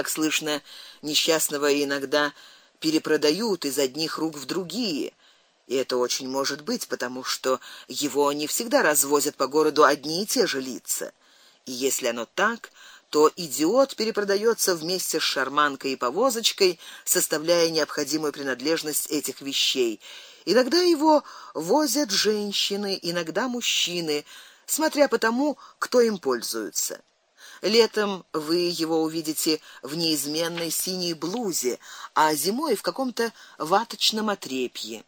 как слышно, несчастного иногда перепродают из одних рук в другие. И это очень может быть, потому что его не всегда развозят по городу одни и те же лица. И если оно так, то идиот перепродается вместе с шарманкой и повозочкой, составляя необходимую принадлежность этих вещей. Иногда его возят женщины, иногда мужчины, смотря по тому, кто им пользуется. Летом вы его увидите в неизменной синей блузе, а зимой в каком-то ваточном отрепье.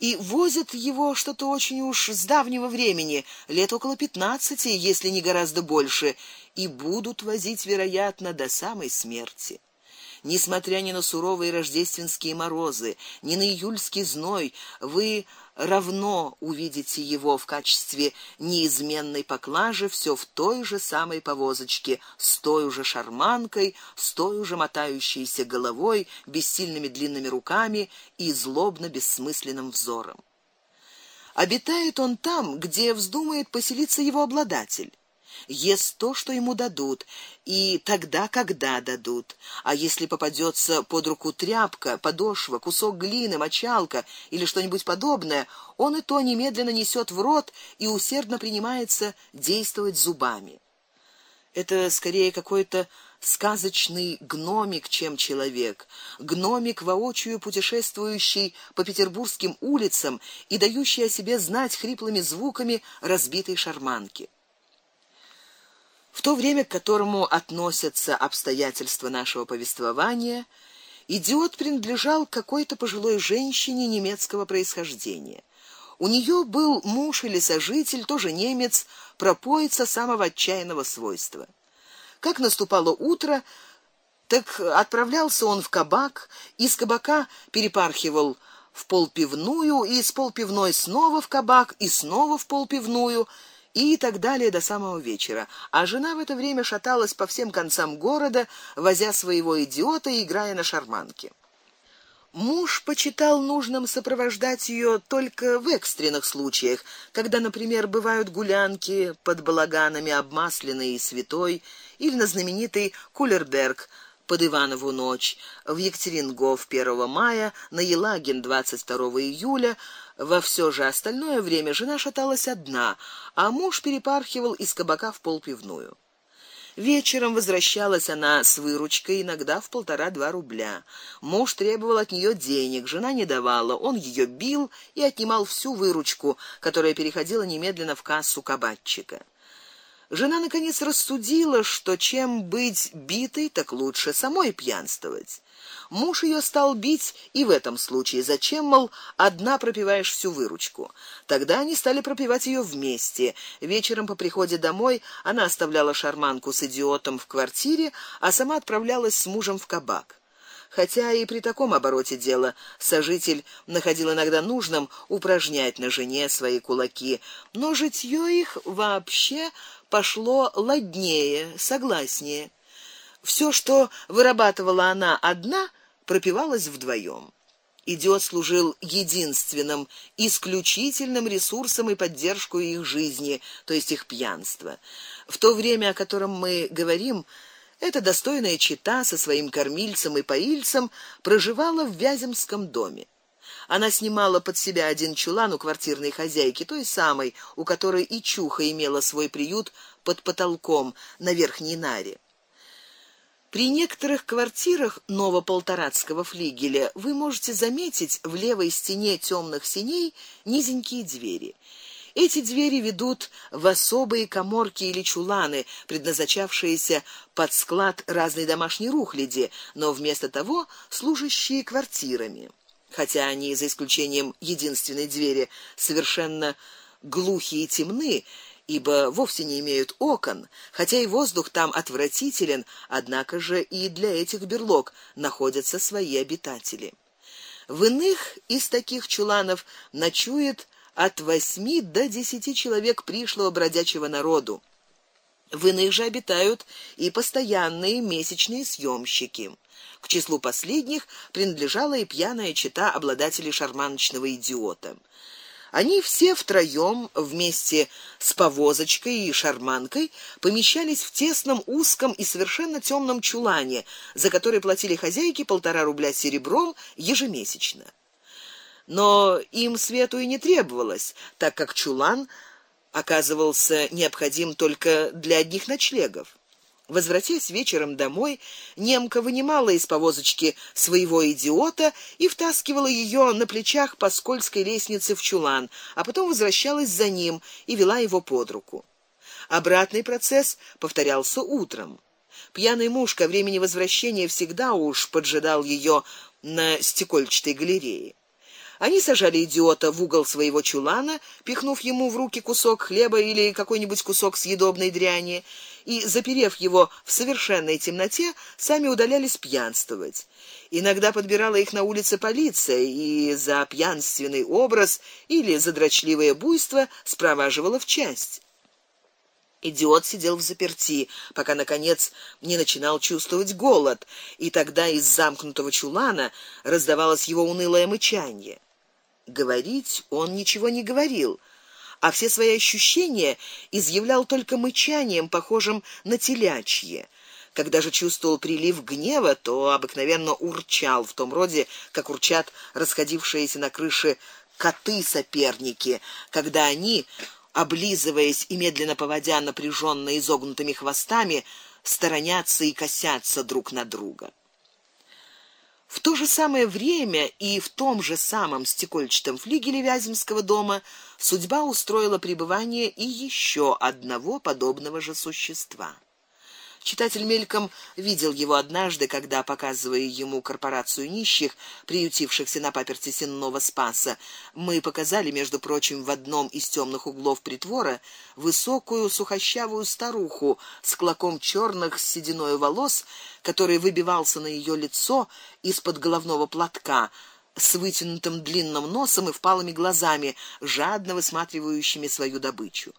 И возят его что-то очень уж с давнего времени, лет около пятнадцати, если не гораздо больше, и будут возить, вероятно, до самой смерти. Несмотря ни на суровые рождественские морозы, ни на июльский зной, вы равно увидите его в качестве неизменной поклажи все в той же самой повозочке, с той же шарманкой, с той же мотающейся головой, бессильными длинными руками и злобно бессмысленным взором. Обитает он там, где вздумает поселиться его обладатель ест то, что ему дадут, и тогда, когда дадут. А если попадется под руку тряпка, подошва, кусок глины, мочалка или что-нибудь подобное, он и то немедленно несет в рот и усердно принимается действовать зубами. Это скорее какой-то сказочный гномик, чем человек. Гномик воочию путешествующий по петербургским улицам и дающий о себе знать хриплыми звуками разбитой шарманки. В то время, к которому относятся обстоятельства нашего повествования, идиот принадлежал какой-то пожилой женщине немецкого происхождения. У нее был муж или сожитель, тоже немец, пропоица самого отчаянного свойства. Как наступало утро, так отправлялся он в кабак, из кабака перепархивал в полпивную, и из полпивной снова в кабак, и снова в полпивную и так далее до самого вечера. А жена в это время шаталась по всем концам города, возя своего идиота и играя на шарманке. Муж почитал нужным сопровождать ее только в экстренных случаях, когда, например, бывают гулянки под балаганами обмасленной и святой, или на знаменитый Кулерберг под Иванову ночь, в Екатерингов 1 мая, на Елагин 22 июля, во все же остальное время жена шаталась одна, а муж перепархивал из кабака в полпивную. Вечером возвращалась она с выручкой, иногда в полтора-два рубля. Муж требовал от нее денег, жена не давала. Он ее бил и отнимал всю выручку, которая переходила немедленно в кассу кабачика. Жена наконец рассудила, что чем быть битой, так лучше самой пьянствовать. Муж ее стал бить и в этом случае. Зачем, мол, одна пропиваешь всю выручку? Тогда они стали пропивать ее вместе. Вечером по приходе домой она оставляла шарманку с идиотом в квартире, а сама отправлялась с мужем в кабак. Хотя и при таком обороте дела сожитель находил иногда нужным упражнять на жене свои кулаки, но житье их вообще пошло ладнее, согласнее. Все, что вырабатывала она одна, пропивалось вдвоем. Идиот служил единственным, исключительным ресурсом и поддержкой их жизни, то есть их пьянства. В то время, о котором мы говорим, эта достойная чита со своим кормильцем и поильцем проживала в Вяземском доме. Она снимала под себя один чулан у квартирной хозяйки, той самой, у которой и чуха имела свой приют под потолком на верхней наре. При некоторых квартирах новополторацкого флигеля вы можете заметить в левой стене темных синей низенькие двери. Эти двери ведут в особые каморки или чуланы, предназначавшиеся под склад разной домашней рухляди, но вместо того служащие квартирами. Хотя они, за исключением единственной двери, совершенно глухие и темны, ибо вовсе не имеют окон, хотя и воздух там отвратителен, однако же и для этих берлог находятся свои обитатели. В иных из таких чуланов ночует от восьми до десяти человек пришлого бродячего народу. В иных же обитают и постоянные месячные съемщики. К числу последних принадлежала и пьяная чета обладателей шарманочного идиота. Они все втроем вместе с повозочкой и шарманкой помещались в тесном, узком и совершенно темном чулане, за который платили хозяйке полтора рубля серебром ежемесячно. Но им свету и не требовалось, так как чулан оказывался необходим только для одних ночлегов. Возвратясь вечером домой, немка вынимала из повозочки своего идиота и втаскивала ее на плечах по скользкой лестнице в чулан, а потом возвращалась за ним и вела его под руку. Обратный процесс повторялся утром. Пьяный муж ко времени возвращения всегда уж поджидал ее на стекольчатой галерее. Они сажали идиота в угол своего чулана, пихнув ему в руки кусок хлеба или какой-нибудь кусок съедобной дряни, и заперев его в совершенной темноте, сами удалялись пьянствовать. Иногда подбирала их на улице полиция и за пьянственный образ или за дрочливое буйство спроваживала в часть. Идиот сидел в заперти, пока наконец не начинал чувствовать голод, и тогда из замкнутого чулана раздавалось его унылое мычание. Говорить он ничего не говорил, а все свои ощущения изъявлял только мычанием, похожим на телячье. Когда же чувствовал прилив гнева, то обыкновенно урчал в том роде, как урчат расходившиеся на крыше коты-соперники, когда они, облизываясь и медленно поводя напряженно изогнутыми хвостами, сторонятся и косятся друг на друга. В то же самое время и в том же самом стекольчатом флигеле Вяземского дома судьба устроила пребывание и еще одного подобного же существа. Читатель мельком видел его однажды, когда, показывая ему корпорацию нищих, приютившихся на паперти Сенного Спаса, мы показали, между прочим, в одном из темных углов притвора высокую сухощавую старуху с клоком черных сединой волос, который выбивался на ее лицо из-под головного платка с вытянутым длинным носом и впалыми глазами, жадно высматривающими свою добычу.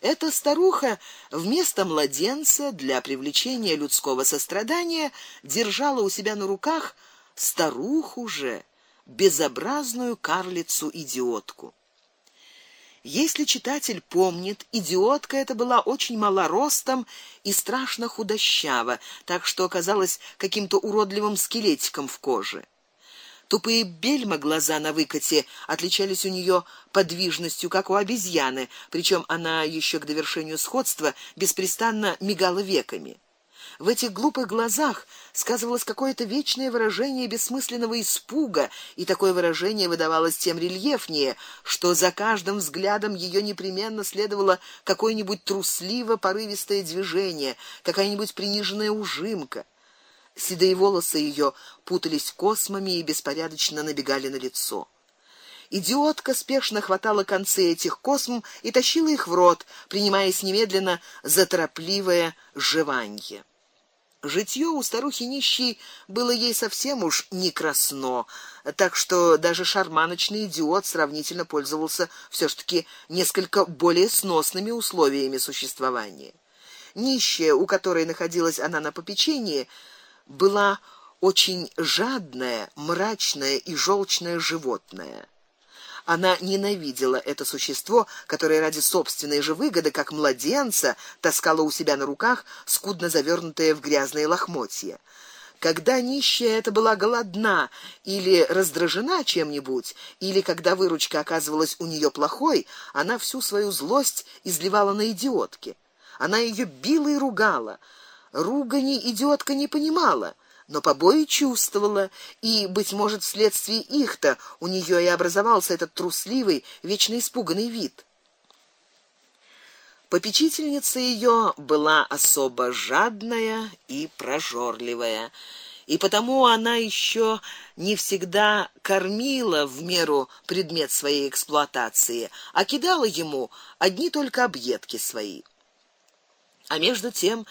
Эта старуха вместо младенца для привлечения людского сострадания держала у себя на руках старуху же, безобразную карлицу-идиотку. Если читатель помнит, идиотка эта была очень мала ростом и страшно худощава, так что оказалась каким-то уродливым скелетиком в коже. Тупые бельма глаза на выкате отличались у нее подвижностью, как у обезьяны, причем она еще к довершению сходства беспрестанно мигала веками. В этих глупых глазах сказывалось какое-то вечное выражение бессмысленного испуга, и такое выражение выдавалось тем рельефнее, что за каждым взглядом ее непременно следовало какое-нибудь трусливо порывистое движение, какая-нибудь приниженная ужимка. Седые волосы ее путались космами и беспорядочно набегали на лицо. Идиотка спешно хватала концы этих косм и тащила их в рот, принимаясь немедленно за торопливое жеванье. Житье у старухи нищей было ей совсем уж не красно, так что даже шарманочный идиот сравнительно пользовался все ж таки несколько более сносными условиями существования. Нищая, у которой находилась она на попечении, была очень жадное, мрачное и желчное животное. Она ненавидела это существо, которое ради собственной же выгоды, как младенца, таскало у себя на руках скудно завернутое в грязные лохмотья. Когда нищая эта была голодна или раздражена чем-нибудь, или когда выручка оказывалась у нее плохой, она всю свою злость изливала на идиотке. Она ее била и ругала. Ругани идиотка не понимала, но побои чувствовала, и быть может, вследствие их-то у нее и образовался этот трусливый, вечно испуганный вид. Попечительница ее была особо жадная и прожорливая, и потому она еще не всегда кормила в меру предмет своей эксплуатации, а кидала ему одни только объедки свои. А между тем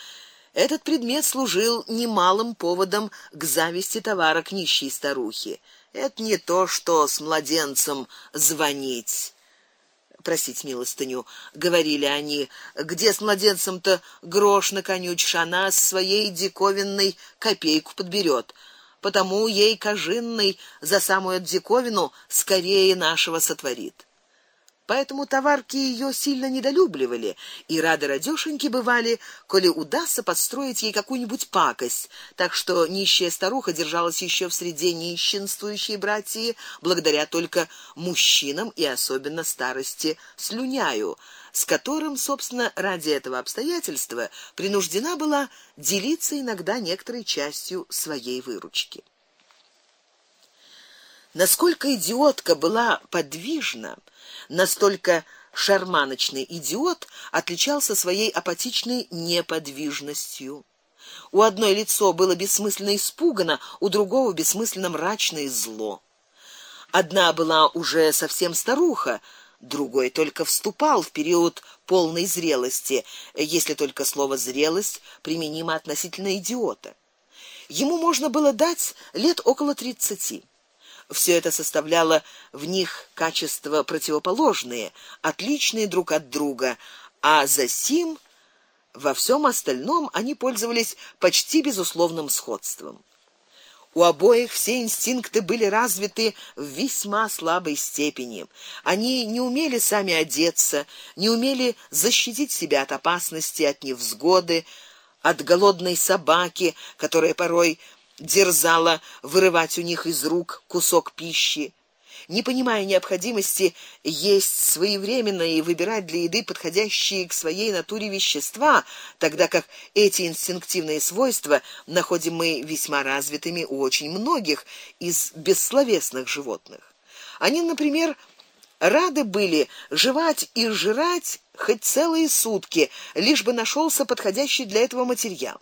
этот предмет служил немалым поводом к зависти товара к нищей старухе. Это не то, что с младенцем звонить просить милостыню, говорили они. Где с младенцем-то грош на конючишь, она с своей диковинной копейку подберет. Потому ей кожинный за самую диковину скорее нашего сотворит. Поэтому товарки ее сильно недолюбливали, и рады радёшеньки бывали, коли удастся подстроить ей какую-нибудь пакость. Так что нищая старуха держалась еще в среде нищенствующей братьи, благодаря только мужчинам и особенно старости слюняю, с которым, собственно, ради этого обстоятельства принуждена была делиться иногда некоторой частью своей выручки. Насколько идиотка была подвижна, настолько шарманочный идиот отличался своей апатичной неподвижностью. У одной лицо было бессмысленно испугано, у другого бессмысленно мрачно и зло. Одна была уже совсем старуха, другой только вступал в период полной зрелости, если только слово зрелость применимо относительно идиота. Ему можно было дать лет около тридцати. Все это составляло в них качества противоположные, отличные друг от друга, а за сим во всем остальном они пользовались почти безусловным сходством. У обоих все инстинкты были развиты в весьма слабой степени. Они не умели сами одеться, не умели защитить себя от опасности, от невзгоды, от голодной собаки, которая порой дерзала вырывать у них из рук кусок пищи, не понимая необходимости есть своевременно и выбирать для еды подходящие к своей натуре вещества, тогда как эти инстинктивные свойства находим мы весьма развитыми у очень многих из бессловесных животных. Они, например, рады были жевать и жрать хоть целые сутки, лишь бы нашелся подходящий для этого материал.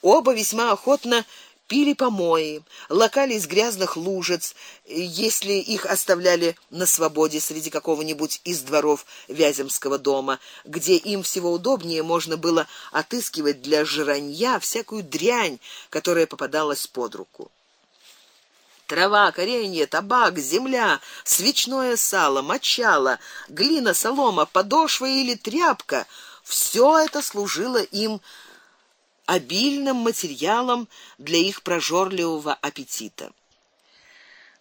Оба весьма охотно пили помои, лакали из грязных лужиц, если их оставляли на свободе среди какого-нибудь из дворов Вяземского дома, где им всего удобнее можно было отыскивать для жранья всякую дрянь, которая попадалась под руку. Трава, коренья, табак, земля, свечное сало, мочало, глина, солома, подошва или тряпка все это служило им обильным материалом для их прожорливого аппетита.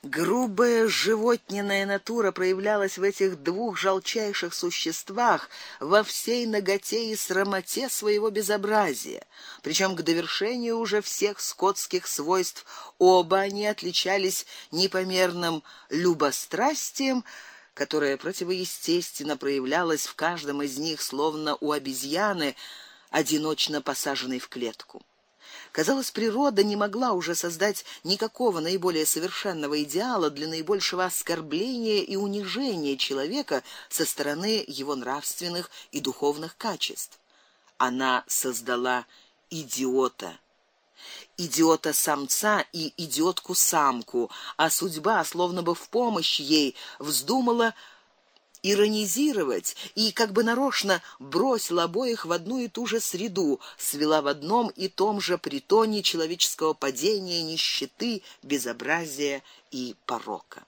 Грубая животняя натура проявлялась в этих двух жалчайших существах во всей наготе и срамоте своего безобразия. Причем к довершению уже всех скотских свойств оба они отличались непомерным любострастием, которое противоестественно проявлялось в каждом из них, словно у обезьяны, одиночно посаженной в клетку. Казалось, природа не могла уже создать никакого наиболее совершенного идеала для наибольшего оскорбления и унижения человека со стороны его нравственных и духовных качеств. Она создала идиота, идиота-самца и идиотку-самку, а судьба, словно бы в помощь ей, вздумала иронизировать и как бы нарочно бросила обоих в одну и ту же среду, свела в одном и том же притоне человеческого падения, нищеты, безобразия и порока.